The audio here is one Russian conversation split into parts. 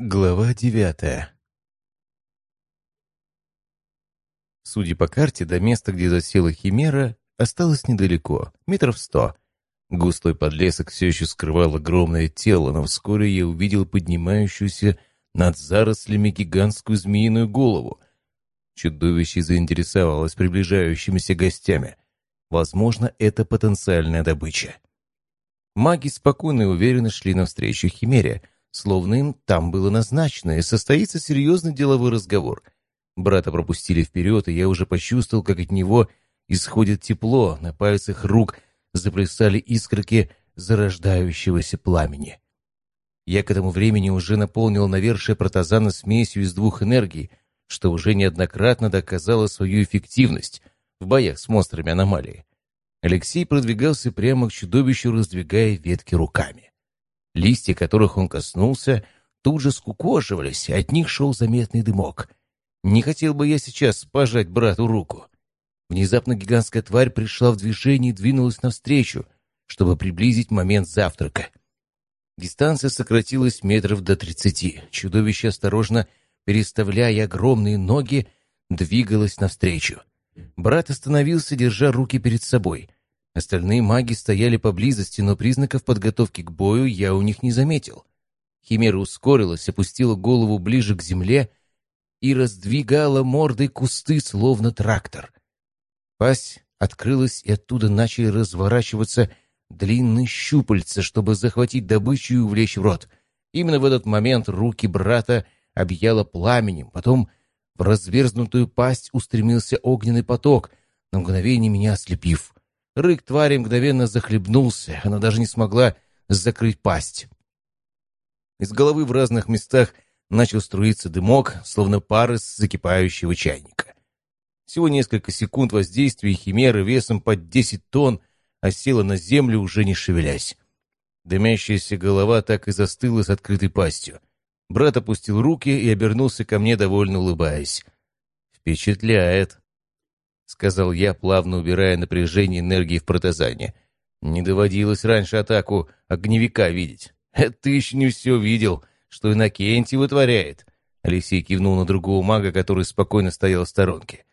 Глава девятая Судя по карте, до места, где засела Химера, осталось недалеко, метров сто. Густой подлесок все еще скрывал огромное тело, но вскоре я увидел поднимающуюся над зарослями гигантскую змеиную голову. Чудовище заинтересовалось приближающимися гостями. Возможно, это потенциальная добыча. Маги спокойно и уверенно шли навстречу Химере — словно им там было назначено, и состоится серьезный деловой разговор. Брата пропустили вперед, и я уже почувствовал, как от него исходит тепло, на пальцах рук заплясали искорки зарождающегося пламени. Я к этому времени уже наполнил навершие протазана смесью из двух энергий, что уже неоднократно доказало свою эффективность в боях с монстрами аномалии. Алексей продвигался прямо к чудовищу, раздвигая ветки руками. Листья, которых он коснулся, тут же скукоживались, от них шел заметный дымок. Не хотел бы я сейчас пожать брату руку. Внезапно гигантская тварь пришла в движение и двинулась навстречу, чтобы приблизить момент завтрака. Дистанция сократилась метров до тридцати. Чудовище, осторожно переставляя огромные ноги, двигалось навстречу. Брат остановился, держа руки перед собой. Остальные маги стояли поблизости, но признаков подготовки к бою я у них не заметил. Химера ускорилась, опустила голову ближе к земле и раздвигала мордой кусты, словно трактор. Пасть открылась, и оттуда начали разворачиваться длинные щупальца, чтобы захватить добычу и увлечь в рот. Именно в этот момент руки брата объяло пламенем, потом в разверзнутую пасть устремился огненный поток, на мгновение меня ослепив. Рык твари мгновенно захлебнулся, она даже не смогла закрыть пасть. Из головы в разных местах начал струиться дымок, словно пар из закипающего чайника. Всего несколько секунд воздействия химеры весом под 10 тонн осела на землю, уже не шевелясь. Дымящаяся голова так и застыла с открытой пастью. Брат опустил руки и обернулся ко мне, довольно улыбаясь. «Впечатляет», — сказал я, плавно убирая напряжение энергии в протазане. «Не доводилось раньше атаку огневика видеть. Это ты еще не все видел, что Иннокентий вытворяет». Алексей кивнул на другого мага, который спокойно стоял в сторонке.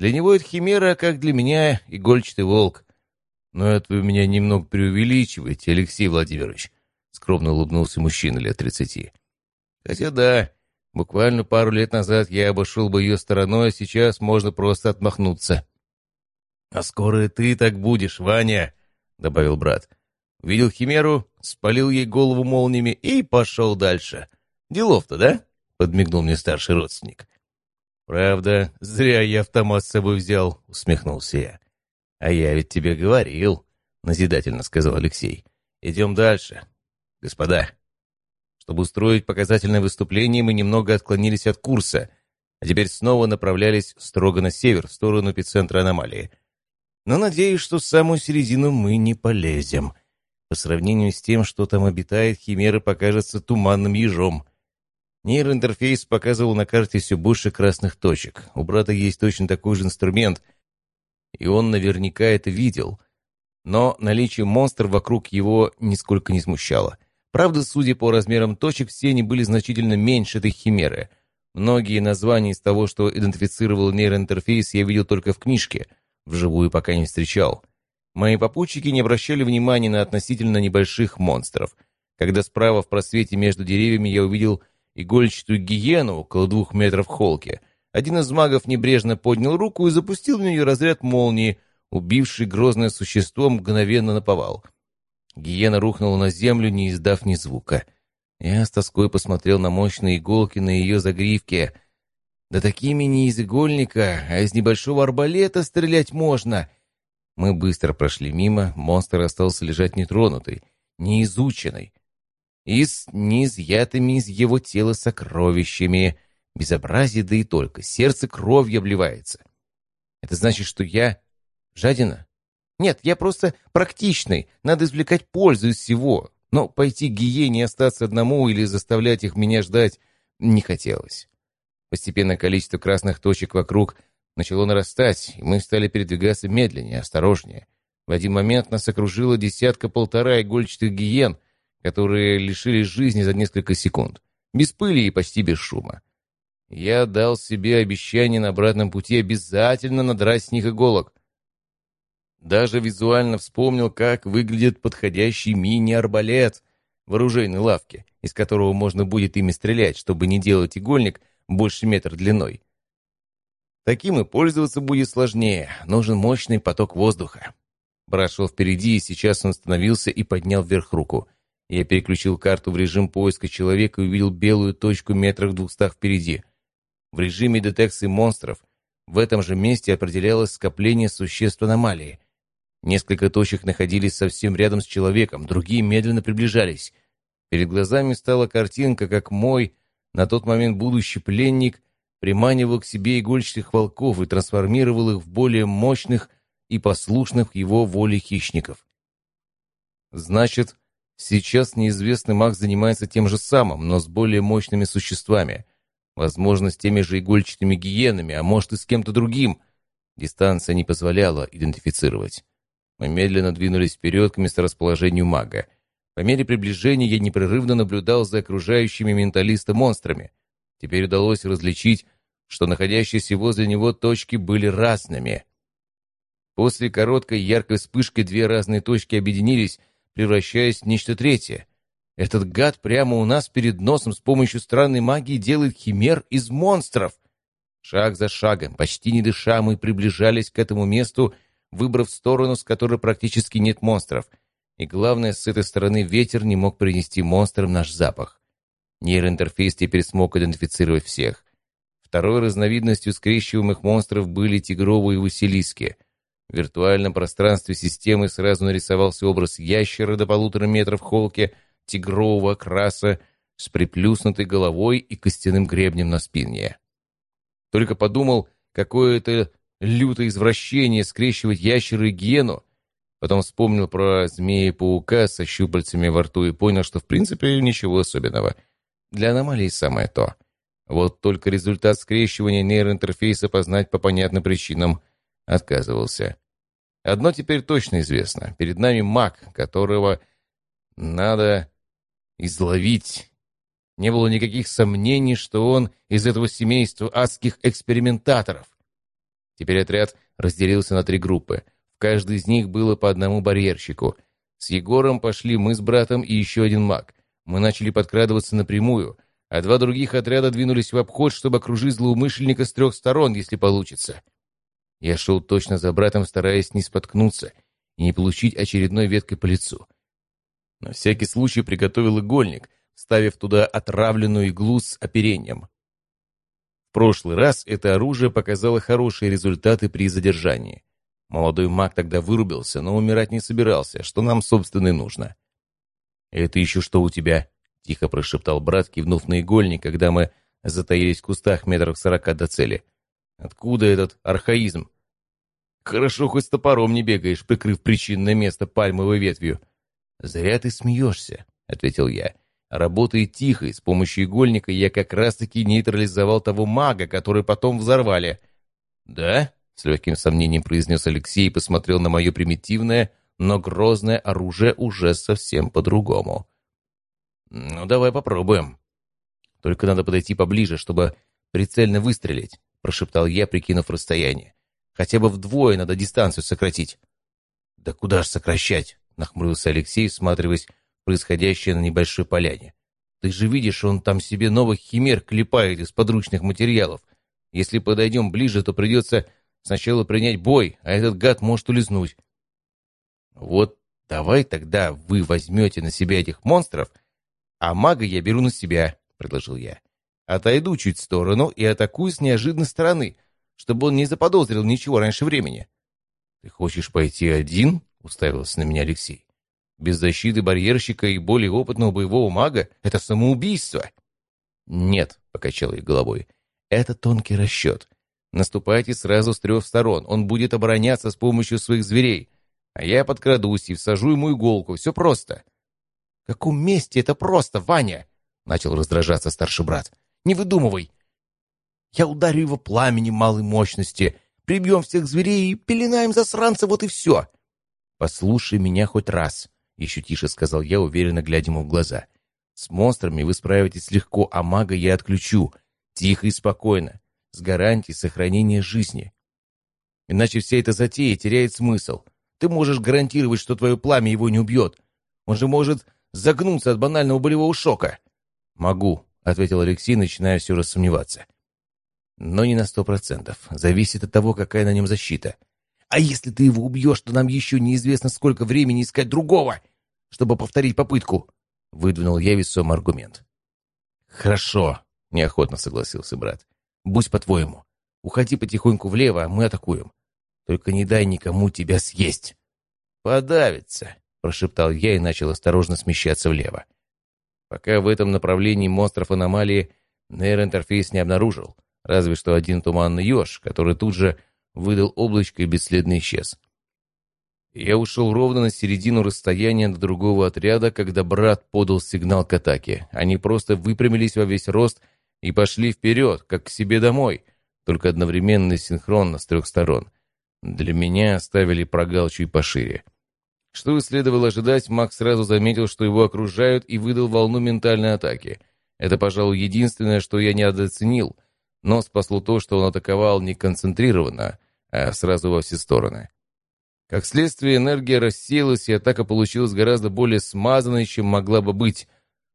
«Для него это химера, как для меня игольчатый волк». «Но это вы меня немного преувеличиваете, Алексей Владимирович», — скромно улыбнулся мужчина лет тридцати. «Хотя да, Буквально пару лет назад я обошел бы ее стороной, а сейчас можно просто отмахнуться. «А скоро и ты так будешь, Ваня», — добавил брат. Видел химеру, спалил ей голову молниями и пошел дальше. «Делов-то, да?» — подмигнул мне старший родственник. «Правда, зря я автомат с собой взял», — усмехнулся я. «А я ведь тебе говорил», — назидательно сказал Алексей. «Идем дальше. Господа, чтобы устроить показательное выступление, мы немного отклонились от курса, а теперь снова направлялись строго на север, в сторону эпицентра аномалии. Но надеюсь, что в самую середину мы не полезем. По сравнению с тем, что там обитает, Химера покажется туманным ежом. Нейроинтерфейс показывал на карте все больше красных точек. У брата есть точно такой же инструмент, и он наверняка это видел. Но наличие монстра вокруг его нисколько не смущало. Правда, судя по размерам точек, все они были значительно меньше этой химеры. Многие названия из того, что идентифицировал нейроинтерфейс, я видел только в книжке, вживую пока не встречал. Мои попутчики не обращали внимания на относительно небольших монстров. Когда справа в просвете между деревьями я увидел игольчатую гиену около двух метров в холке, один из магов небрежно поднял руку и запустил в нее разряд молнии, убивший грозное существо мгновенно наповал. Гиена рухнула на землю, не издав ни звука. Я с тоской посмотрел на мощные иголки на ее загривке. Да такими не из игольника, а из небольшого арбалета стрелять можно. Мы быстро прошли мимо, монстр остался лежать нетронутый, неизученный. И с неизъятыми из его тела сокровищами. Безобразие, да и только. Сердце кровью обливается. Это значит, что я жадина? Нет, я просто практичный, надо извлекать пользу из всего. Но пойти к гиене остаться одному или заставлять их меня ждать не хотелось. Постепенно количество красных точек вокруг начало нарастать, и мы стали передвигаться медленнее, осторожнее. В один момент нас окружило десятка-полтора игольчатых гиен, которые лишились жизни за несколько секунд. без пыли и почти без шума. Я дал себе обещание на обратном пути обязательно надрать с них иголок. Даже визуально вспомнил, как выглядит подходящий мини-арбалет в оружейной лавке, из которого можно будет ими стрелять, чтобы не делать игольник больше метра длиной. Таким и пользоваться будет сложнее, нужен мощный поток воздуха. Брат шел впереди, и сейчас он остановился и поднял вверх руку. Я переключил карту в режим поиска человека и увидел белую точку метрах в двухстах впереди. В режиме детекции монстров в этом же месте определялось скопление существ аномалии. Несколько точек находились совсем рядом с человеком, другие медленно приближались. Перед глазами стала картинка, как мой, на тот момент будущий пленник, приманивал к себе игольчатых волков и трансформировал их в более мощных и послушных его воле хищников. Значит, сейчас неизвестный маг занимается тем же самым, но с более мощными существами — Возможно, с теми же игольчатыми гиенами, а может и с кем-то другим. Дистанция не позволяла идентифицировать. Мы медленно двинулись вперед к месторасположению мага. По мере приближения я непрерывно наблюдал за окружающими менталиста монстрами. Теперь удалось различить, что находящиеся возле него точки были разными. После короткой яркой вспышки две разные точки объединились, превращаясь в нечто третье. Этот гад прямо у нас перед носом с помощью странной магии делает химер из монстров. Шаг за шагом, почти не дыша, мы приближались к этому месту, выбрав сторону, с которой практически нет монстров. И главное, с этой стороны ветер не мог принести монстрам наш запах. Нейроинтерфейс теперь смог идентифицировать всех. Второй разновидностью скрещиваемых монстров были тигровые василиски. В виртуальном пространстве системы сразу нарисовался образ ящера до полутора метров в холке — тигрового краса с приплюснутой головой и костяным гребнем на спине. Только подумал, какое это лютое извращение скрещивать ящеры и гену, Потом вспомнил про змеи-паука со щупальцами во рту и понял, что в принципе ничего особенного. Для аномалии самое то. Вот только результат скрещивания нейроинтерфейса познать по понятным причинам отказывался. Одно теперь точно известно. Перед нами маг, которого надо изловить. Не было никаких сомнений, что он из этого семейства адских экспериментаторов. Теперь отряд разделился на три группы. В каждой из них было по одному барьерщику. С Егором пошли мы с братом и еще один маг. Мы начали подкрадываться напрямую, а два других отряда двинулись в обход, чтобы окружить злоумышленника с трех сторон, если получится. Я шел точно за братом, стараясь не споткнуться и не получить очередной веткой по лицу. На всякий случай приготовил игольник, ставив туда отравленную иглу с оперением. В прошлый раз это оружие показало хорошие результаты при задержании. Молодой маг тогда вырубился, но умирать не собирался, что нам, собственно, и нужно. «Это еще что у тебя?» — тихо прошептал брат, кивнув на игольник, когда мы затаились в кустах метров сорока до цели. «Откуда этот архаизм?» «Хорошо, хоть с топором не бегаешь, прикрыв причинное место пальмовой ветвью. «Зря ты смеешься», — ответил я. «Работая тихо, с помощью игольника я как раз-таки нейтрализовал того мага, который потом взорвали». «Да?» — с легким сомнением произнес Алексей и посмотрел на мое примитивное, но грозное оружие уже совсем по-другому. «Ну, давай попробуем». «Только надо подойти поближе, чтобы прицельно выстрелить», — прошептал я, прикинув расстояние. «Хотя бы вдвое надо дистанцию сократить». «Да куда ж сокращать?» нахмурился Алексей, всматриваясь происходящее на небольшой поляне. «Ты же видишь, он там себе новых химер клепает из подручных материалов. Если подойдем ближе, то придется сначала принять бой, а этот гад может улизнуть». «Вот давай тогда вы возьмете на себя этих монстров, а мага я беру на себя», — предложил я. «Отойду чуть в сторону и атакую с неожиданной стороны, чтобы он не заподозрил ничего раньше времени». «Ты хочешь пойти один?» — уставился на меня Алексей. «Без защиты барьерщика и более опытного боевого мага — это самоубийство!» «Нет», — покачал я головой, — «это тонкий расчет. Наступайте сразу с трех сторон, он будет обороняться с помощью своих зверей, а я подкрадусь и всажу ему иголку, все просто». «В каком месте это просто, Ваня?» — начал раздражаться старший брат. «Не выдумывай. Я ударю его пламенем малой мощности, прибьем всех зверей и пеленаем засранца, вот и все. «Послушай меня хоть раз», — еще тише сказал я, уверенно глядя ему в глаза. С монстрами вы справитесь легко, а мага я отключу. Тихо и спокойно. С гарантией сохранения жизни. Иначе вся эта затея теряет смысл. Ты можешь гарантировать, что твое пламя его не убьет. Он же может загнуться от банального болевого шока. «Могу», — ответил Алексей, начиная все рассомневаться. «Но не на сто процентов. Зависит от того, какая на нем защита. А если ты его убьешь, то нам еще неизвестно, сколько времени искать другого, чтобы повторить попытку», — выдвинул я весом аргумент. «Хорошо», — неохотно согласился брат. «Будь по-твоему. Уходи потихоньку влево, а мы атакуем. Только не дай никому тебя съесть». «Подавится», — прошептал я и начал осторожно смещаться влево. Пока в этом направлении монстров аномалии нейроинтерфейс не обнаружил, разве что один туманный еж, который тут же выдал облачко и бесследно исчез. Я ушел ровно на середину расстояния до другого отряда, когда брат подал сигнал к атаке. Они просто выпрямились во весь рост и пошли вперед, как к себе домой, только одновременно и синхронно с трех сторон. Для меня оставили прогал чуть пошире. Что и следовало ожидать, Макс сразу заметил, что его окружают, и выдал волну ментальной атаки. Это, пожалуй, единственное, что я не недооценил, но спасло то, что он атаковал не концентрированно, а сразу во все стороны. Как следствие, энергия рассеялась, и атака получилась гораздо более смазанной, чем могла бы быть.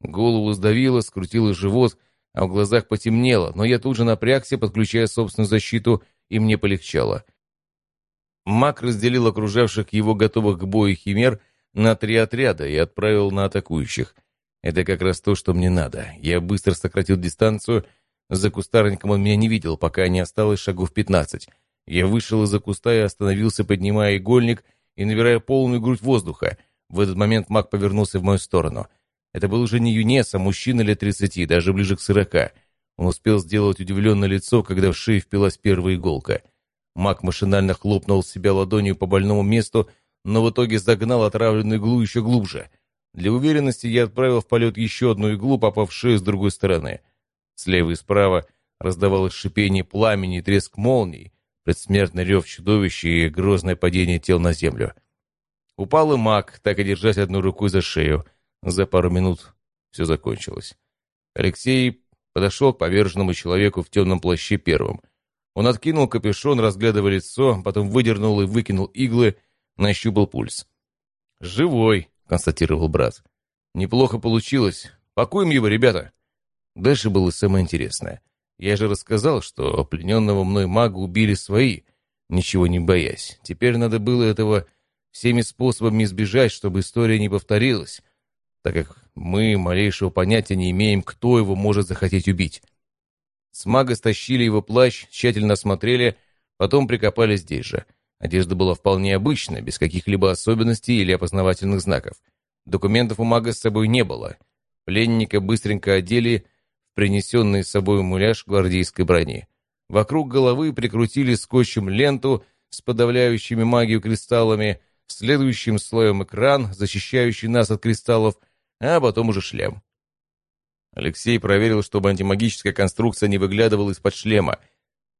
Голову сдавило, скрутило живот, а в глазах потемнело, но я тут же напрягся, подключая собственную защиту, и мне полегчало — Маг разделил окружавших его готовых к бою химер на три отряда и отправил на атакующих. Это как раз то, что мне надо. Я быстро сократил дистанцию. За кустарником он меня не видел, пока не осталось шагов пятнадцать. Я вышел из-за куста и остановился, поднимая игольник и набирая полную грудь воздуха. В этот момент маг повернулся в мою сторону. Это был уже не юнец, а мужчина лет тридцати, даже ближе к сорока. Он успел сделать удивленное лицо, когда в шею впилась первая иголка — Маг машинально хлопнул себя ладонью по больному месту, но в итоге загнал отравленную иглу еще глубже. Для уверенности я отправил в полет еще одну иглу, попавшую с другой стороны. Слева и справа раздавалось шипение пламени и треск молний, предсмертный рев чудовища и грозное падение тел на землю. Упал и маг, так и держась одной рукой за шею. За пару минут все закончилось. Алексей подошел к поверженному человеку в темном плаще первым. Он откинул капюшон, разглядывая лицо, потом выдернул и выкинул иглы, нащупал пульс. «Живой», — констатировал брат. «Неплохо получилось. Пакуем его, ребята». Дальше было самое интересное. Я же рассказал, что плененного мной мага убили свои, ничего не боясь. Теперь надо было этого всеми способами избежать, чтобы история не повторилась, так как мы малейшего понятия не имеем, кто его может захотеть убить. С мага стащили его плащ, тщательно осмотрели, потом прикопали здесь же. Одежда была вполне обычная, без каких-либо особенностей или опознавательных знаков. Документов у мага с собой не было. Пленника быстренько одели принесенный с собой муляж гвардейской брони. Вокруг головы прикрутили скотчем ленту с подавляющими магию кристаллами, следующим слоем экран, защищающий нас от кристаллов, а потом уже шлем. Алексей проверил, чтобы антимагическая конструкция не выглядывала из-под шлема.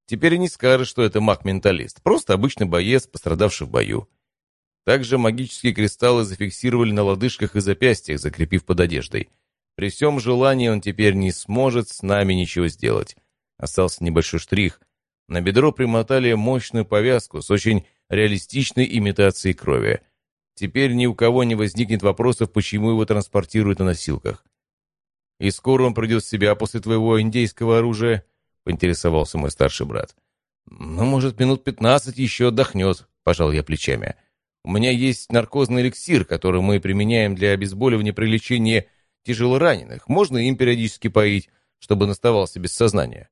Теперь и не скажешь, что это маг-менталист. Просто обычный боец, пострадавший в бою. Также магические кристаллы зафиксировали на лодыжках и запястьях, закрепив под одеждой. При всем желании он теперь не сможет с нами ничего сделать. Остался небольшой штрих. На бедро примотали мощную повязку с очень реалистичной имитацией крови. Теперь ни у кого не возникнет вопросов, почему его транспортируют на носилках. «И скоро он придет в себя после твоего индейского оружия?» — поинтересовался мой старший брат. «Ну, может, минут пятнадцать еще отдохнет», — пожал я плечами. «У меня есть наркозный эликсир, который мы применяем для обезболивания при лечении тяжелораненых. Можно им периодически поить, чтобы он оставался без сознания».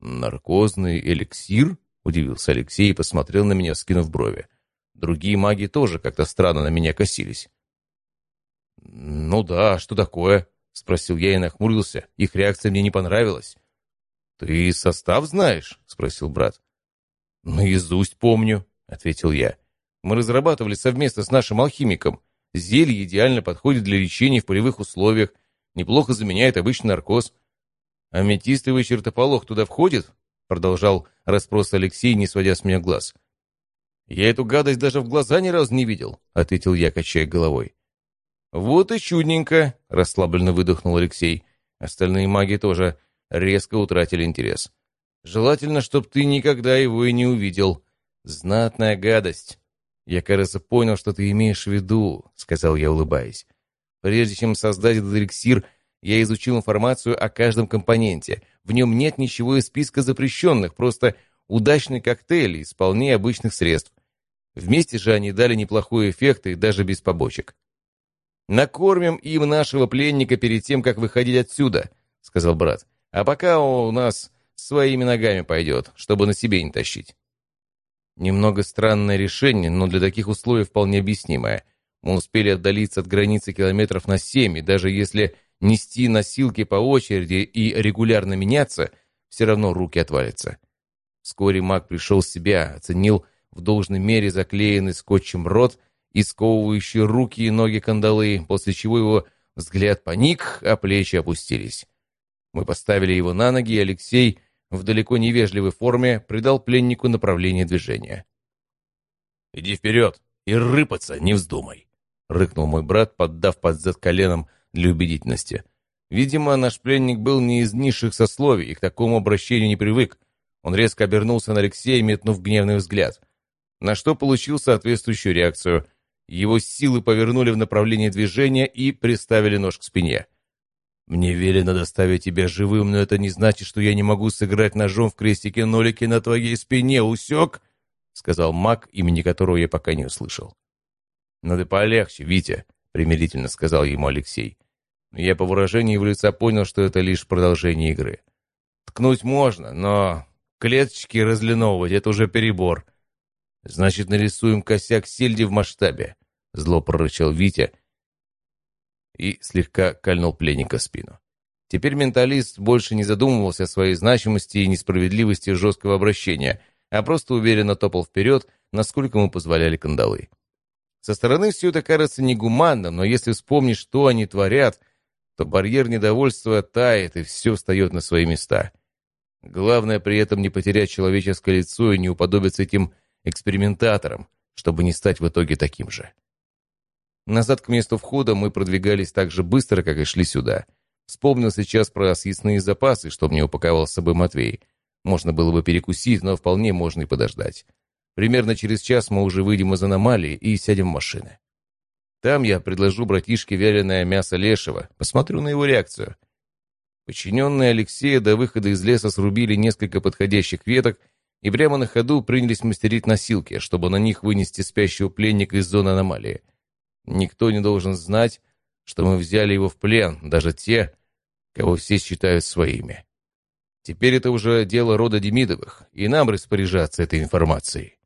«Наркозный эликсир?» — удивился Алексей и посмотрел на меня, скинув брови. Другие маги тоже как-то странно на меня косились. «Ну да, что такое?» — спросил я и нахмурился. Их реакция мне не понравилась. «Ты состав знаешь?» — спросил брат. «Наизусть помню», — ответил я. «Мы разрабатывали совместно с нашим алхимиком. Зелье идеально подходит для лечения в полевых условиях, неплохо заменяет обычный наркоз. «Аметистовый чертополох туда входит?» — продолжал расспрос Алексей, не сводя с меня глаз. «Я эту гадость даже в глаза ни разу не видел», — ответил я, качая головой. «Вот и чудненько», — расслабленно выдохнул Алексей. Остальные маги тоже резко утратили интерес. «Желательно, чтоб ты никогда его и не увидел. Знатная гадость». «Я, кажется, понял, что ты имеешь в виду», — сказал я, улыбаясь. «Прежде чем создать этот эликсир, я изучил информацию о каждом компоненте. В нем нет ничего из списка запрещенных, просто удачный коктейль из вполне обычных средств. Вместе же они дали неплохой эффект и даже без побочек. «Накормим им нашего пленника перед тем, как выходить отсюда», — сказал брат. «А пока у нас своими ногами пойдет, чтобы на себе не тащить». Немного странное решение, но для таких условий вполне объяснимое. Мы успели отдалиться от границы километров на семь, и даже если нести носилки по очереди и регулярно меняться, все равно руки отвалятся. Вскоре маг пришел в себя, оценил в должной мере заклеенный скотчем рот и сковывающие руки и ноги кандалы, после чего его взгляд паник, а плечи опустились. Мы поставили его на ноги, и Алексей в далеко невежливой форме придал пленнику направление движения. «Иди вперед и рыпаться не вздумай!» — рыкнул мой брат, поддав под зад коленом для убедительности. Видимо, наш пленник был не из низших сословий и к такому обращению не привык. Он резко обернулся на Алексея, метнув гневный взгляд. На что получил соответствующую реакцию. Его силы повернули в направлении движения и приставили нож к спине. «Мне велено доставить тебя живым, но это не значит, что я не могу сыграть ножом в крестике-нолике на твоей спине, усек?» — сказал маг, имени которого я пока не услышал. «Надо полегче, Витя», — примирительно сказал ему Алексей. Я по выражению его лица понял, что это лишь продолжение игры. Ткнуть можно, но клеточки разлиновывать — это уже перебор. Значит, нарисуем косяк сельди в масштабе. Зло прорычал Витя и слегка кольнул пленника в спину. Теперь менталист больше не задумывался о своей значимости и несправедливости жесткого обращения, а просто уверенно топал вперед, насколько ему позволяли кандалы. Со стороны все это кажется негуманным, но если вспомнить, что они творят, то барьер недовольства тает, и все встает на свои места. Главное при этом не потерять человеческое лицо и не уподобиться этим экспериментатором, чтобы не стать в итоге таким же. Назад к месту входа мы продвигались так же быстро, как и шли сюда. Вспомнил сейчас про съестные запасы, что мне упаковал с собой Матвей. Можно было бы перекусить, но вполне можно и подождать. Примерно через час мы уже выйдем из аномалии и сядем в машины. Там я предложу братишке вяленое мясо лешего, посмотрю на его реакцию. Подчиненные Алексея до выхода из леса срубили несколько подходящих веток и прямо на ходу принялись мастерить носилки, чтобы на них вынести спящего пленника из зоны аномалии. Никто не должен знать, что мы взяли его в плен, даже те, кого все считают своими. Теперь это уже дело рода Демидовых, и нам распоряжаться этой информацией.